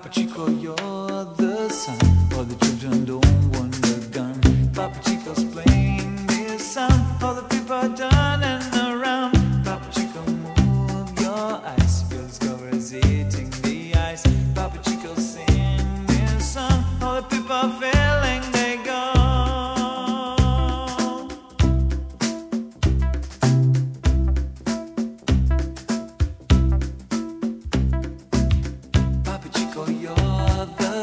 Papa Chico, you're the sun. All the children don't want the gun. Papa Chico's playing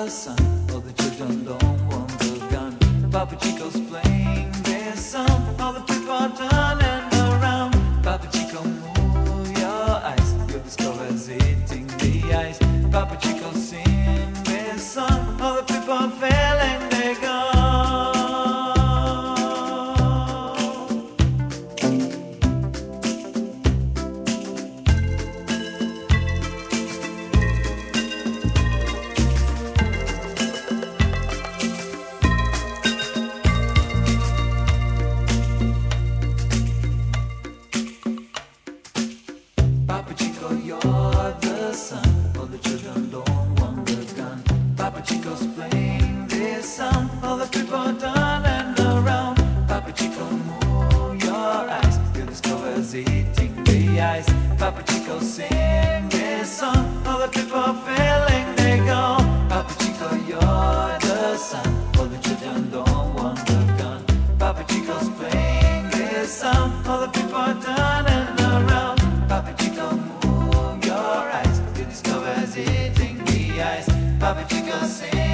sun. All the children don't want the gun. Papa Chico's playing this song. All the people are turning around. Papa Chico, move your eyes. You'll discover it's eating the ice. Papa Chico, eating the ice. Papa Chico, sing this song. All the people feeling they go. Papa Chico, you're the sun. All the children don't want the gun. Papa Chico's playing this song. All the people are turning around. Papa Chico, move your eyes. You discover eating the ice. Papa Chico, sing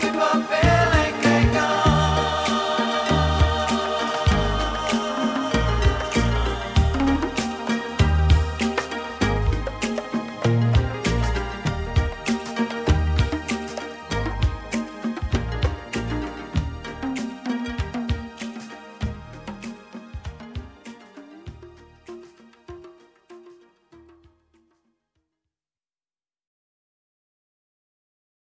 Come on.